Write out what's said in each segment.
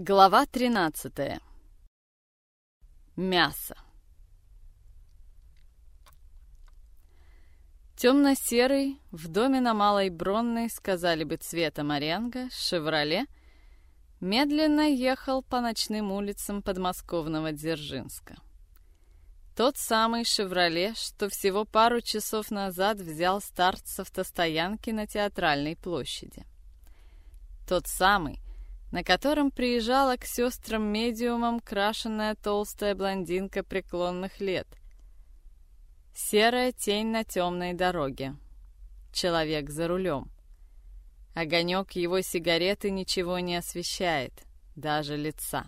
Глава 13. Мясо. Темно-серый, в доме на Малой Бронной, сказали бы цвета морянга, «Шевроле», медленно ехал по ночным улицам подмосковного Дзержинска. Тот самый «Шевроле», что всего пару часов назад взял старт с автостоянки на Театральной площади. Тот самый, на котором приезжала к сестрам-медиумам крашенная толстая блондинка преклонных лет. Серая тень на темной дороге. Человек за рулем. Огонек его сигареты ничего не освещает, даже лица.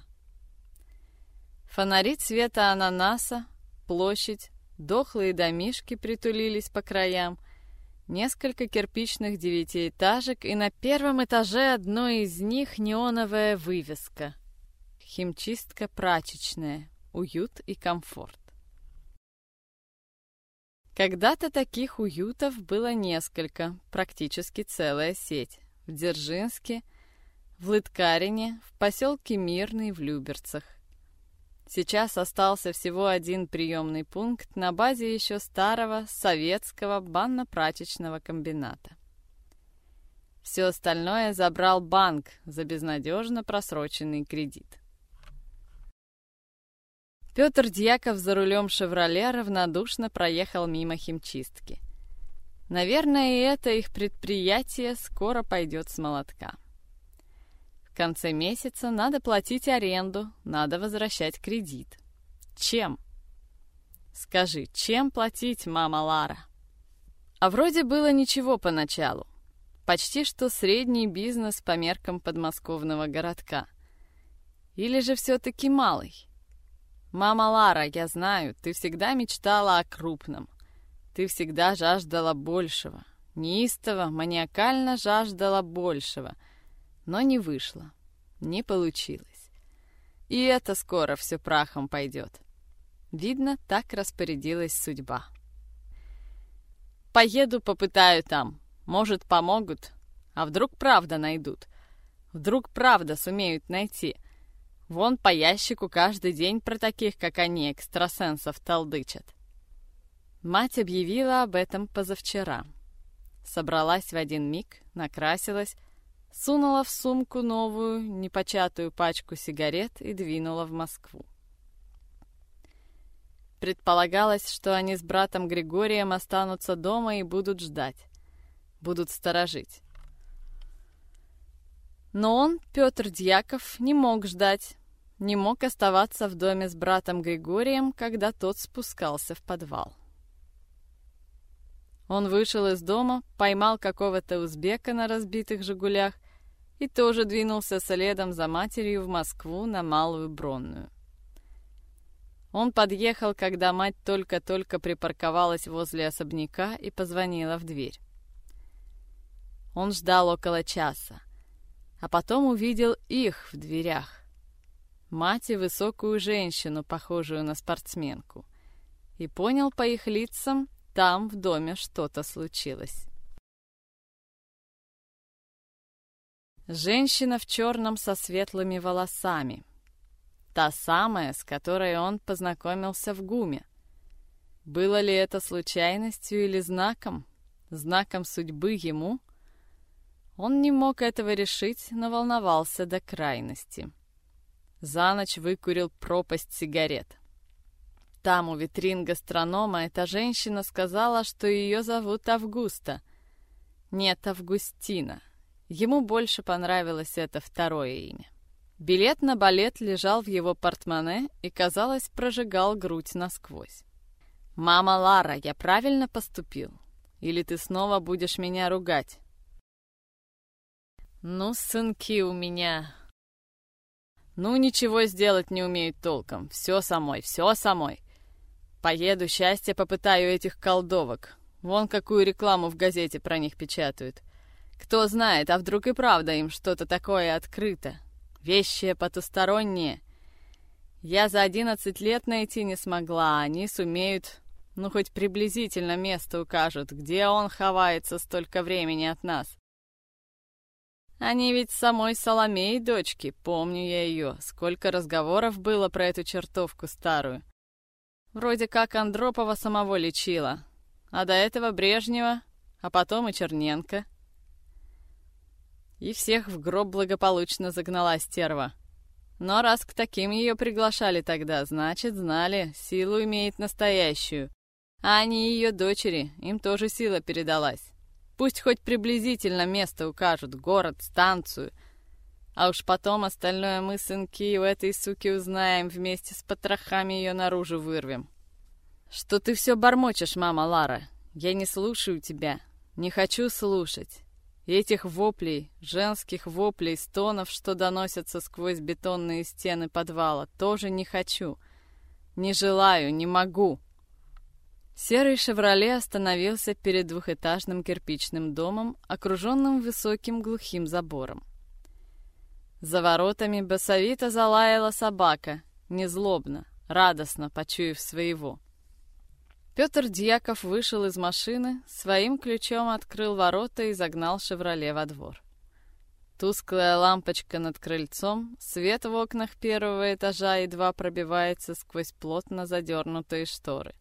Фонари цвета ананаса, площадь, дохлые домишки притулились по краям — несколько кирпичных девятиэтажек, и на первом этаже одной из них неоновая вывеска. Химчистка прачечная, уют и комфорт. Когда-то таких уютов было несколько, практически целая сеть. В Дзержинске, в Лыткарине, в поселке Мирный, в Люберцах. Сейчас остался всего один приемный пункт на базе еще старого советского банно-прачечного комбината. Все остальное забрал банк за безнадежно просроченный кредит. Петр Дьяков за рулем «Шевроле» равнодушно проехал мимо химчистки. Наверное, и это их предприятие скоро пойдет с молотка. Конце месяца надо платить аренду, надо возвращать кредит. Чем? Скажи, чем платить, мама Лара? А вроде было ничего поначалу. Почти что средний бизнес по меркам подмосковного городка. Или же все-таки малый? Мама Лара, я знаю, ты всегда мечтала о крупном. Ты всегда жаждала большего. Неистово, маниакально жаждала большего — но не вышло, не получилось. И это скоро все прахом пойдет. Видно, так распорядилась судьба. Поеду, попытаю там. Может, помогут. А вдруг правда найдут? Вдруг правда сумеют найти? Вон по ящику каждый день про таких, как они, экстрасенсов толдычат. Мать объявила об этом позавчера. Собралась в один миг, накрасилась, сунула в сумку новую, непочатую пачку сигарет и двинула в Москву. Предполагалось, что они с братом Григорием останутся дома и будут ждать, будут сторожить. Но он, Петр Дьяков, не мог ждать, не мог оставаться в доме с братом Григорием, когда тот спускался в подвал. Он вышел из дома, поймал какого-то узбека на разбитых «Жигулях» и тоже двинулся следом за матерью в Москву на Малую Бронную. Он подъехал, когда мать только-только припарковалась возле особняка и позвонила в дверь. Он ждал около часа, а потом увидел их в дверях. Мать и высокую женщину, похожую на спортсменку, и понял по их лицам, там, в доме, что-то случилось. Женщина в черном со светлыми волосами. Та самая, с которой он познакомился в ГУМе. Было ли это случайностью или знаком? Знаком судьбы ему? Он не мог этого решить, но волновался до крайности. За ночь выкурил пропасть сигарет. Там, у витрин гастронома, эта женщина сказала, что ее зовут Августа. Нет, Августина. Ему больше понравилось это второе имя. Билет на балет лежал в его портмоне и, казалось, прожигал грудь насквозь. «Мама Лара, я правильно поступил? Или ты снова будешь меня ругать?» «Ну, сынки у меня...» «Ну, ничего сделать не умеют толком. Все самой, все самой. Поеду, счастье попытаю этих колдовок. Вон какую рекламу в газете про них печатают. Кто знает, а вдруг и правда им что-то такое открыто. Вещи потусторонние. Я за одиннадцать лет найти не смогла, а они сумеют, ну хоть приблизительно место укажут, где он ховается столько времени от нас. Они ведь самой Соломеи дочки, помню я ее. Сколько разговоров было про эту чертовку старую. Вроде как Андропова самого лечила. А до этого Брежнева, а потом и Черненко. И всех в гроб благополучно загнала стерва. Но раз к таким ее приглашали тогда, значит, знали, силу имеет настоящую. А они ее дочери, им тоже сила передалась. Пусть хоть приблизительно место укажут, город, станцию. А уж потом остальное мы, сынки, у этой суки узнаем, вместе с потрохами ее наружу вырвем. Что ты все бормочешь, мама Лара? Я не слушаю тебя, не хочу слушать. Этих воплей, женских воплей, стонов, что доносятся сквозь бетонные стены подвала, тоже не хочу. Не желаю, не могу. Серый «Шевроле» остановился перед двухэтажным кирпичным домом, окруженным высоким глухим забором. За воротами басовито залаяла собака, незлобно, радостно почуяв своего. Петр Дьяков вышел из машины, своим ключом открыл ворота и загнал «Шевроле» во двор. Тусклая лампочка над крыльцом, свет в окнах первого этажа едва пробивается сквозь плотно задернутые шторы.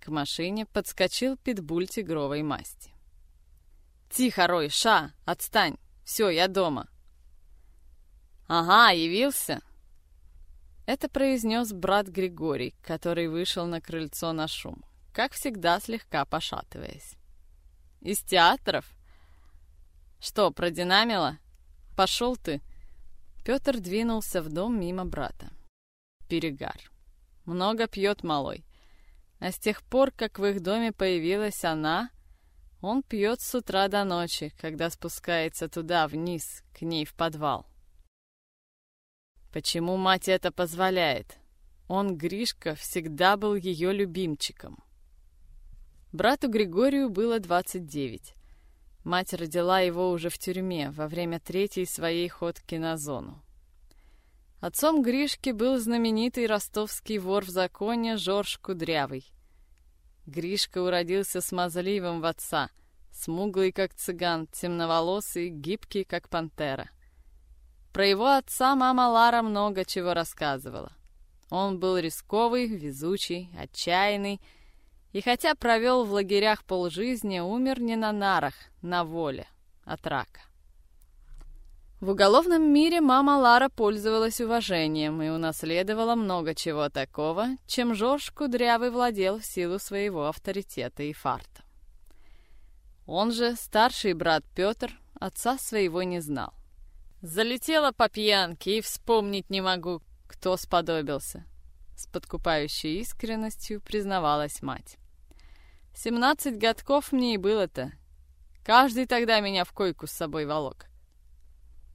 К машине подскочил питбуль тигровой масти. «Тихо, Рой, ша! Отстань! Все, я дома!» «Ага, явился!» Это произнес брат Григорий, который вышел на крыльцо на шум, как всегда слегка пошатываясь. «Из театров?» «Что, продинамило? Пошел ты!» Петр двинулся в дом мимо брата. Перегар. Много пьет малой. А с тех пор, как в их доме появилась она, он пьет с утра до ночи, когда спускается туда, вниз, к ней в подвал. Почему мать это позволяет? Он, Гришка, всегда был ее любимчиком. Брату Григорию было 29. Мать родила его уже в тюрьме во время третьей своей ходки на зону. Отцом Гришки был знаменитый ростовский вор в законе Жорж Кудрявый. Гришка уродился смазливым в отца, смуглый, как цыган, темноволосый, гибкий, как пантера. Про его отца мама Лара много чего рассказывала. Он был рисковый, везучий, отчаянный, и хотя провел в лагерях полжизни, умер не на нарах, на воле, от рака. В уголовном мире мама Лара пользовалась уважением и унаследовала много чего такого, чем Жорж Кудрявый владел в силу своего авторитета и фарта. Он же, старший брат Петр, отца своего не знал. Залетела по пьянке и вспомнить не могу, кто сподобился. С подкупающей искренностью признавалась мать. Семнадцать годков мне и было-то. Каждый тогда меня в койку с собой волок.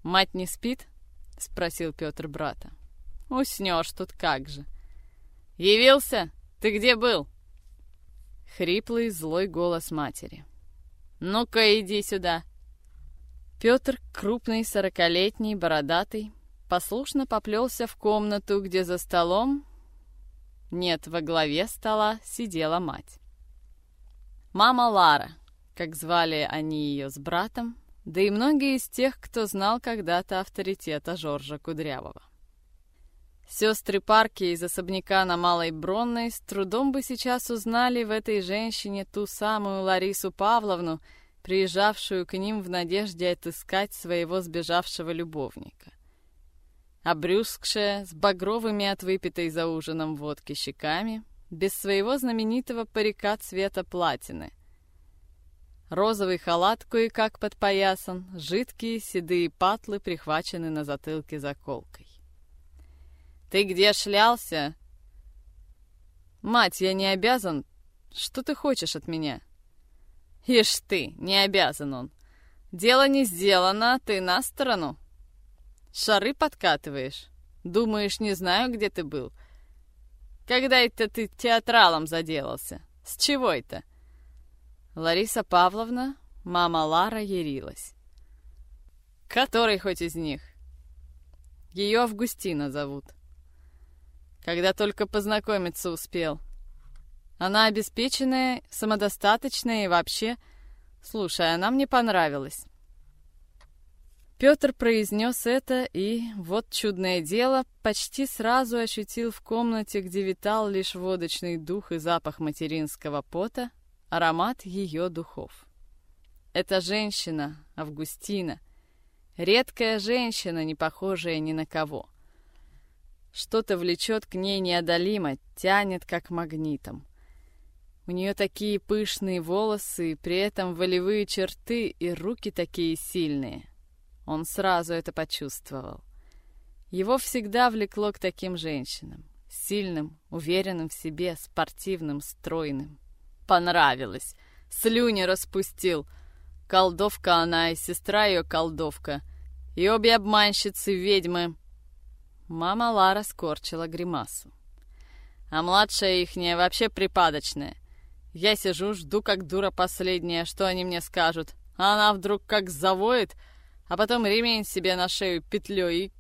«Мать не спит?» — спросил Петр брата. «Уснешь тут как же». «Явился? Ты где был?» Хриплый, злой голос матери. «Ну-ка, иди сюда!» Петр, крупный, сорокалетний, бородатый, послушно поплелся в комнату, где за столом... Нет, во главе стола сидела мать. Мама Лара, как звали они ее с братом, да и многие из тех, кто знал когда-то авторитета Жоржа Кудрявого. Сестры Парки из особняка на Малой Бронной с трудом бы сейчас узнали в этой женщине ту самую Ларису Павловну, приезжавшую к ним в надежде отыскать своего сбежавшего любовника. Обрюзгшая, с багровыми от выпитой за ужином водки щеками, без своего знаменитого парика цвета платины — Розовый халат кое-как подпоясан, жидкие седые патлы прихвачены на затылке заколкой. «Ты где шлялся?» «Мать, я не обязан. Что ты хочешь от меня?» «Ишь ты, не обязан он. Дело не сделано, ты на сторону. Шары подкатываешь. Думаешь, не знаю, где ты был. Когда это ты театралом заделался? С чего это?» Лариса Павловна, мама Лара, ярилась. Который хоть из них? Ее Августина зовут. Когда только познакомиться успел. Она обеспеченная, самодостаточная и вообще... Слушай, она мне понравилась. Петр произнес это, и, вот чудное дело, почти сразу ощутил в комнате, где витал лишь водочный дух и запах материнского пота, аромат ее духов. Эта женщина, Августина, редкая женщина, не похожая ни на кого. Что-то влечет к ней неодолимо, тянет как магнитом. У нее такие пышные волосы, при этом волевые черты и руки такие сильные. Он сразу это почувствовал. Его всегда влекло к таким женщинам. Сильным, уверенным в себе, спортивным, стройным. Понравилось. Слюни распустил. Колдовка она и сестра ее колдовка. И обе обманщицы ведьмы. Мама Лара скорчила гримасу. А младшая ихняя вообще припадочная. Я сижу, жду как дура последняя, что они мне скажут. А она вдруг как завоет — а потом ремень себе на шею петлей и...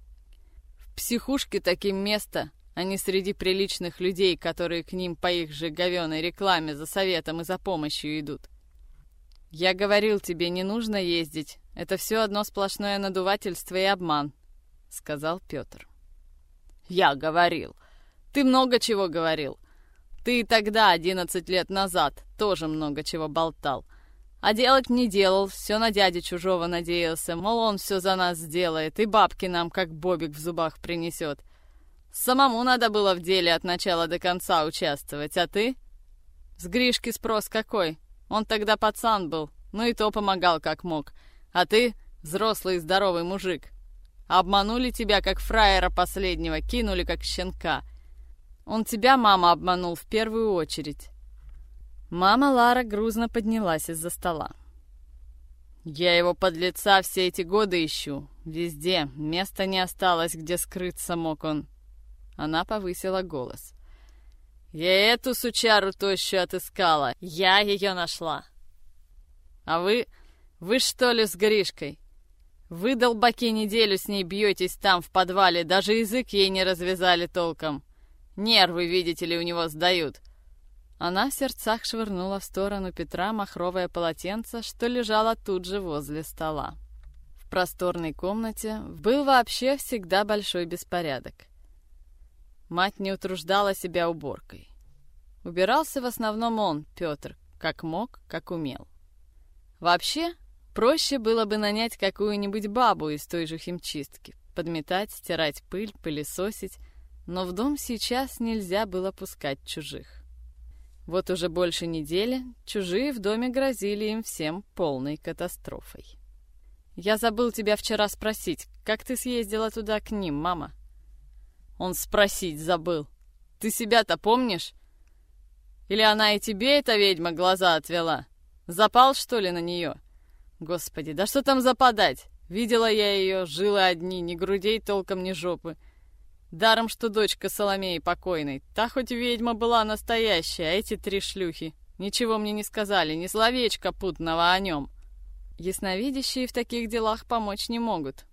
В психушке таким место, а не среди приличных людей, которые к ним по их же говеной рекламе за советом и за помощью идут. Я говорил тебе, не нужно ездить. Это все одно сплошное надувательство и обман, сказал Петр. Я говорил. Ты много чего говорил. Ты тогда, одиннадцать лет назад, тоже много чего болтал. А делать не делал, все на дядю чужого надеялся, мол, он все за нас сделает и бабки нам, как бобик в зубах, принесет. Самому надо было в деле от начала до конца участвовать, а ты? С Гришки спрос какой? Он тогда пацан был, ну и то помогал как мог. А ты взрослый и здоровый мужик. Обманули тебя, как фраера последнего, кинули, как щенка. Он тебя, мама, обманул в первую очередь. Мама Лара грузно поднялась из-за стола. «Я его под лица все эти годы ищу. Везде. Места не осталось, где скрыться мог он». Она повысила голос. «Я эту сучару тощую отыскала. Я ее нашла. А вы... Вы что ли с Гришкой? Вы, долбаки, неделю с ней бьетесь там, в подвале, даже язык ей не развязали толком. Нервы, видите ли, у него сдают. Она в сердцах швырнула в сторону Петра махровое полотенце, что лежало тут же возле стола. В просторной комнате был вообще всегда большой беспорядок. Мать не утруждала себя уборкой. Убирался в основном он, Петр, как мог, как умел. Вообще, проще было бы нанять какую-нибудь бабу из той же химчистки, подметать, стирать пыль, пылесосить, но в дом сейчас нельзя было пускать чужих. Вот уже больше недели чужие в доме грозили им всем полной катастрофой. «Я забыл тебя вчера спросить, как ты съездила туда к ним, мама?» Он спросить забыл. «Ты себя-то помнишь? Или она и тебе, эта ведьма, глаза отвела? Запал, что ли, на нее? Господи, да что там западать? Видела я ее, жилы одни, ни грудей толком, ни жопы. Даром, что дочка Соломеи покойной. Та хоть ведьма была настоящая, а эти три шлюхи. Ничего мне не сказали, ни словечка путного о нем. Ясновидящие в таких делах помочь не могут.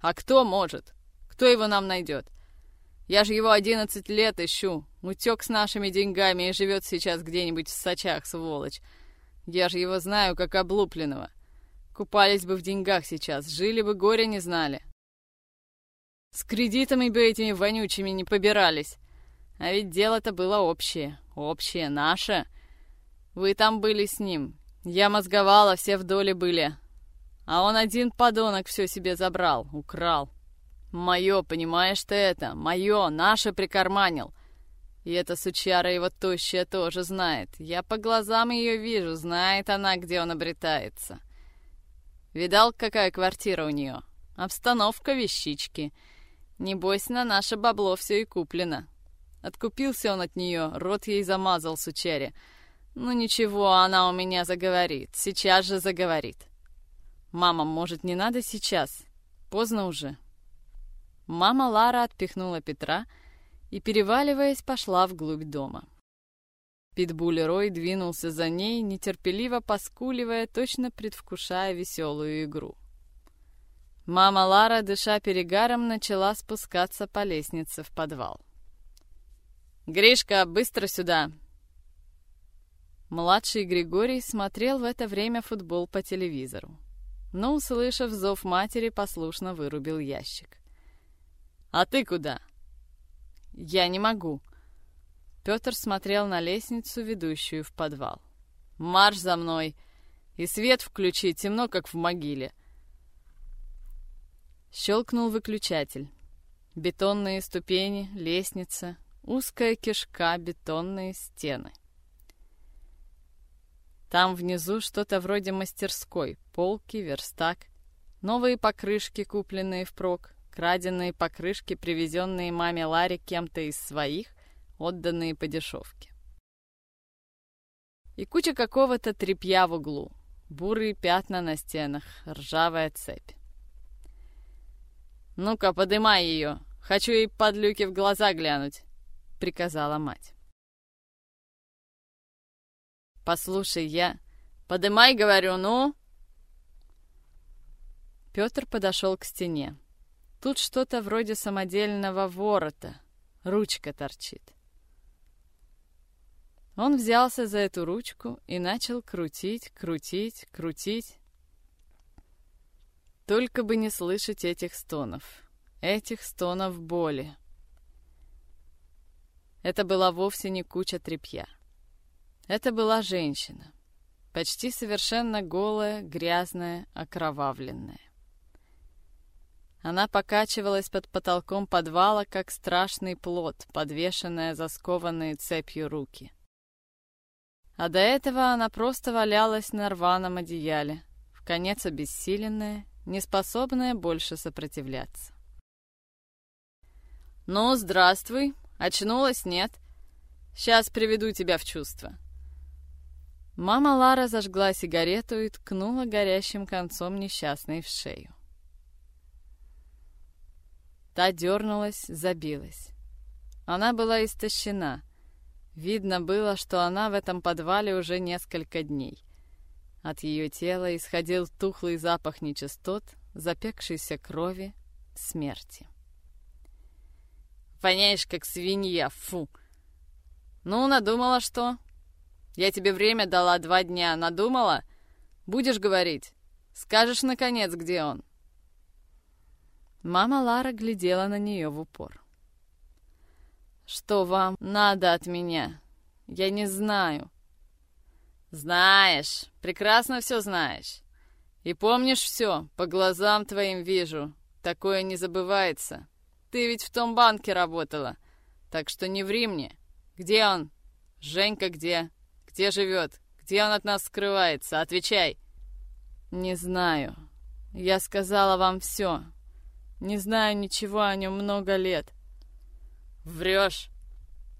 А кто может? Кто его нам найдет? Я же его одиннадцать лет ищу. Утек с нашими деньгами и живет сейчас где-нибудь в Сочах, сволочь. Я же его знаю, как облупленного. Купались бы в деньгах сейчас, жили бы, горя не знали. С кредитами бы этими вонючими не побирались. А ведь дело-то было общее. Общее, наше. Вы там были с ним. Я мозговала, все в доле были. А он один подонок все себе забрал, украл. Мое, понимаешь ты это? Мое, наше прикарманил. И эта сучара его тощая тоже знает. Я по глазам ее вижу, знает она, где он обретается. Видал, какая квартира у нее? Обстановка вещички — Небось, на наше бабло все и куплено. Откупился он от нее, рот ей замазал сучаре. Ну ничего, она у меня заговорит, сейчас же заговорит. Мама, может, не надо сейчас? Поздно уже. Мама Лара отпихнула Петра и, переваливаясь, пошла вглубь дома. Питбуль Рой двинулся за ней, нетерпеливо поскуливая, точно предвкушая веселую игру. Мама Лара, дыша перегаром, начала спускаться по лестнице в подвал. «Гришка, быстро сюда!» Младший Григорий смотрел в это время футбол по телевизору. но, услышав зов матери, послушно вырубил ящик. «А ты куда?» «Я не могу». Петр смотрел на лестницу, ведущую в подвал. «Марш за мной! И свет включи, темно, как в могиле!» Щелкнул выключатель. Бетонные ступени, лестница, узкая кишка, бетонные стены. Там внизу что-то вроде мастерской, полки, верстак, новые покрышки, купленные впрок, краденные покрышки, привезенные маме Ларе кем-то из своих, отданные по дешевке. И куча какого-то тряпья в углу, бурые пятна на стенах, ржавая цепь. «Ну-ка, подымай ее! Хочу ей подлюки в глаза глянуть!» — приказала мать. «Послушай, я...» «Подымай, говорю, ну!» Петр подошел к стене. Тут что-то вроде самодельного ворота. Ручка торчит. Он взялся за эту ручку и начал крутить, крутить, крутить. Только бы не слышать этих стонов. Этих стонов боли. Это была вовсе не куча тряпья. Это была женщина. Почти совершенно голая, грязная, окровавленная. Она покачивалась под потолком подвала, как страшный плод, подвешенная за скованные цепью руки. А до этого она просто валялась на рваном одеяле, в конец обессиленная, неспособная больше сопротивляться. «Ну, здравствуй. Очнулась, нет? Сейчас приведу тебя в чувство». Мама Лара зажгла сигарету и ткнула горящим концом несчастной в шею. Та дернулась, забилась. Она была истощена. Видно было, что она в этом подвале уже несколько дней. От ее тела исходил тухлый запах нечистот, запекшейся крови, смерти. «Воняешь, как свинья, фу!» «Ну, надумала, что?» Я тебе время дала два дня. Надумала? Будешь говорить? Скажешь, наконец, где он?» Мама Лара глядела на нее в упор. «Что вам надо от меня? Я не знаю». «Знаешь, прекрасно все знаешь. И помнишь все, по глазам твоим вижу. Такое не забывается. Ты ведь в том банке работала, так что не ври мне. Где он? Женька где?» Где живет? Где он от нас скрывается? Отвечай!» «Не знаю. Я сказала вам все. Не знаю ничего о нем много лет». «Врешь!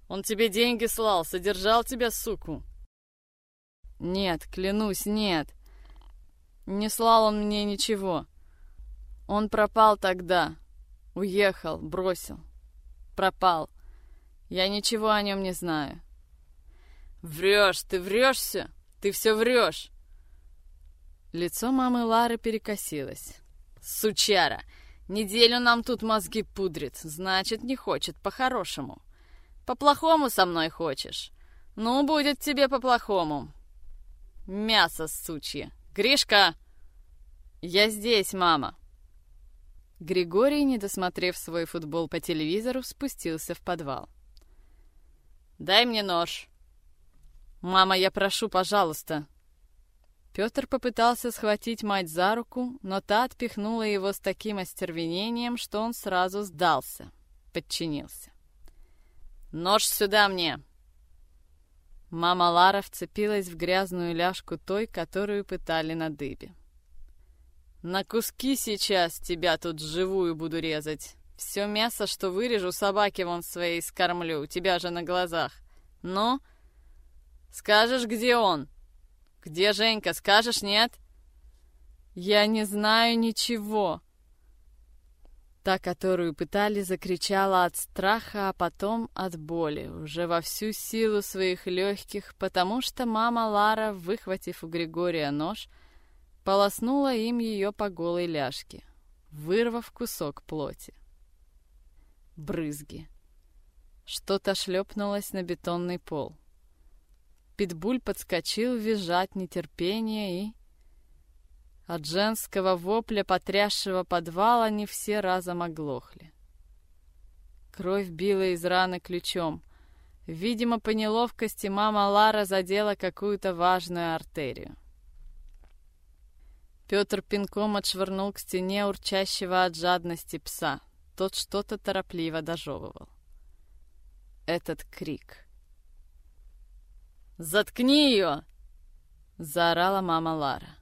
Он тебе деньги слал, содержал тебя, суку!» «Нет, клянусь, нет. Не слал он мне ничего. Он пропал тогда. Уехал, бросил. Пропал. Я ничего о нем не знаю. «Врешь, ты врешься? Ты все врешь!» Лицо мамы Лары перекосилось. «Сучара! Неделю нам тут мозги пудрит, значит, не хочет по-хорошему. По-плохому со мной хочешь? Ну, будет тебе по-плохому. Мясо сучье! Гришка!» «Я здесь, мама!» Григорий, не досмотрев свой футбол по телевизору, спустился в подвал. «Дай мне нож!» «Мама, я прошу, пожалуйста!» Петр попытался схватить мать за руку, но та отпихнула его с таким остервенением, что он сразу сдался, подчинился. «Нож сюда мне!» Мама Лара вцепилась в грязную ляжку той, которую пытали на дыбе. «На куски сейчас тебя тут живую буду резать. Все мясо, что вырежу, собаке вон своей скормлю, у тебя же на глазах. Но Скажешь, где он? Где Женька, скажешь, нет? Я не знаю ничего. Та, которую пытали, закричала от страха, а потом от боли, уже во всю силу своих легких, потому что мама Лара, выхватив у Григория нож, полоснула им ее по голой ляжке, вырвав кусок плоти. Брызги. Что-то шлепнулось на бетонный пол. Питбуль подскочил, визжать нетерпение и... От женского вопля, потрясшего подвала, они все разом оглохли. Кровь била из раны ключом. Видимо, по неловкости мама Лара задела какую-то важную артерию. Петр пинком отшвырнул к стене урчащего от жадности пса. Тот что-то торопливо дожевывал. Этот крик. «Заткни ее!» — заорала мама Лара.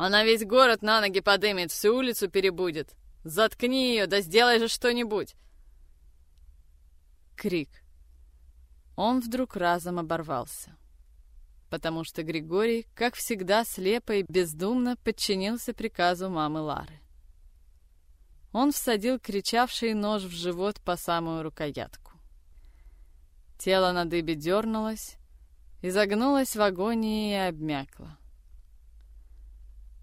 «Она весь город на ноги подымет, всю улицу перебудет. Заткни ее, да сделай же что-нибудь!» Крик. Он вдруг разом оборвался потому что Григорий, как всегда, слепо и бездумно подчинился приказу мамы Лары. Он всадил кричавший нож в живот по самую рукоятку. Тело на дыбе дернулось, изогнулось в агонии и обмякло.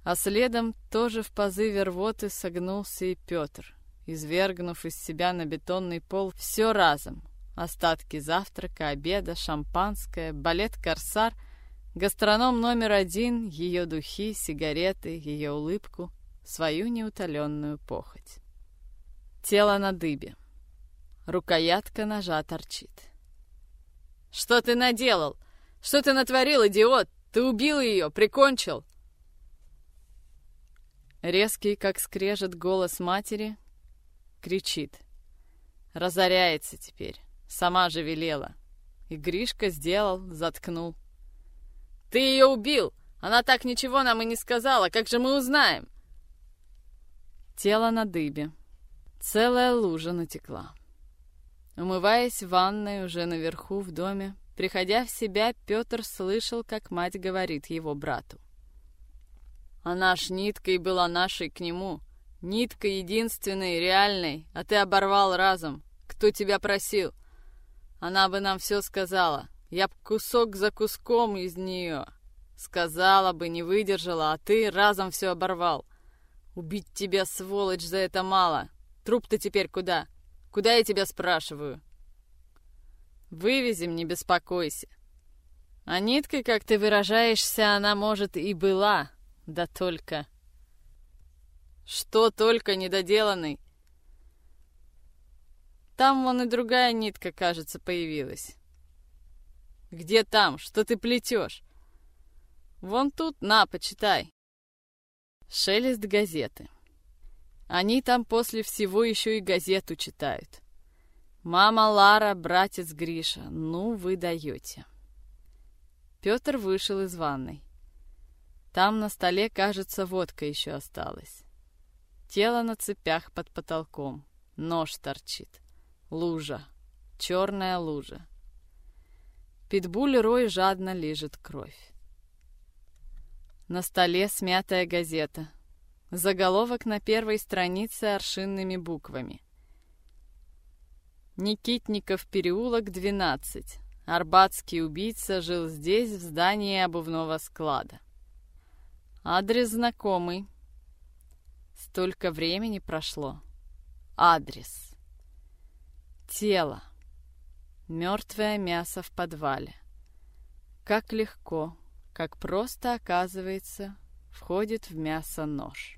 А следом тоже в позыве рвоты согнулся и Петр, извергнув из себя на бетонный пол все разом. Остатки завтрака, обеда, шампанское, балет «Корсар» — Гастроном номер один, ее духи, сигареты, ее улыбку, свою неутоленную похоть. Тело на дыбе. Рукоятка ножа торчит. «Что ты наделал? Что ты натворил, идиот? Ты убил ее, прикончил!» Резкий, как скрежет голос матери, кричит. Разоряется теперь, сама же велела. И Гришка сделал, заткнул. Ты ее убил! Она так ничего нам и не сказала. Как же мы узнаем?» Тело на дыбе. Целая лужа натекла. Умываясь в ванной уже наверху в доме, приходя в себя, Петр слышал, как мать говорит его брату. «Она ж ниткой была нашей к нему. Нитка единственной, реальной, а ты оборвал разом. Кто тебя просил? Она бы нам все сказала. Я б кусок за куском из нее. Сказала бы, не выдержала, а ты разом все оборвал. Убить тебя, сволочь, за это мало. Труп-то теперь куда? Куда я тебя спрашиваю? Вывезем, не беспокойся. А ниткой, как ты выражаешься, она, может, и была. Да только... Что только недоделанный. Там вон и другая нитка, кажется, появилась. Где там? Что ты плетешь? Вон тут, на, почитай. Шелест газеты. Они там после всего еще и газету читают. Мама Лара, братец Гриша, ну вы даете. Петр вышел из ванной. Там на столе, кажется, водка еще осталась. Тело на цепях под потолком. Нож торчит. Лужа. Черная лужа. Питбуль Рой жадно лижет кровь. На столе смятая газета. Заголовок на первой странице аршинными буквами. Никитников переулок, 12. Арбатский убийца жил здесь, в здании обувного склада. Адрес знакомый. Столько времени прошло. Адрес. Тело. Мертвое мясо в подвале. Как легко, как просто, оказывается, входит в мясо нож.